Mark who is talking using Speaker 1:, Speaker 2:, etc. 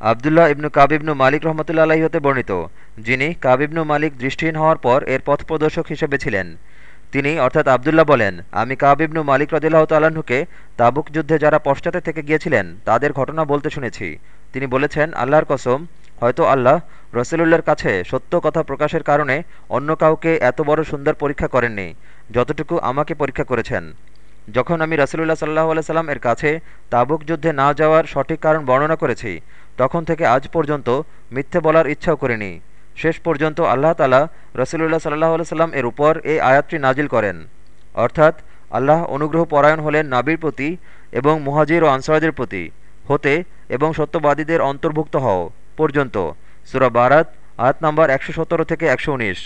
Speaker 1: আবদুল্লাহ ইবনু কাবিবনু মালিক রহমতুল্লা আলাহি হতে বর্ণিত, যিনি কাবিবনু মালিক দৃষ্টিহীন হওয়ার পর এর পথপ্রদর্শক হিসেবে ছিলেন। তিনি, অর্থাৎ আবদুল্লাহ বলেন, আমি কাবিবনু মালিক রদিল্লাহ তাল্লাহ্নকে তাবুক যুদ্ধে যারা পশ্চাতে থেকে গিয়েছিলেন, তাদের ঘটনা বলতে শুনেছি। তিনি বলেছেন, আল্লাহর কসম, হয়তো আল্লাহ রসুলুল্লাহর কাছে সত্য কথা প্রকাশের কারণে অন্য কাউকে এত বড় সুন্দর পরীক্ষা করেননি, যতটুকু আমাকে পরীক্ষা করেছেন। যখন আমি রসুলুল্লাহ সাল্লাহ সাল্লাম এর কাছে তাবুক যুদ্ধে না যাওয়ার সঠিক কারণ বর্ণনা করেছি, তখন থেকে আজ পর্যন্ত মিথ্যে বলার ইচ্ছাও করিনি। শেষ পর্যন্ত আল্লাহ তালা রসুলুল্লাহ সাল্লাহ সাল্লাম এর উপর এই আয়াতটি নাজিল করেন। অর্থাৎ আল্লাহ অনুগ্রহ পরায়ণ হলেন নাবির প্রতি এবং মুহাজির ও আনসারদের প্রতি, হতে এবং সত্যবাদীদের অন্তর্ভুক্ত হও। পর্যন্ত, সুরা বারাত, আয়াত নাম্বার একশো থেকে একশো উনিশ।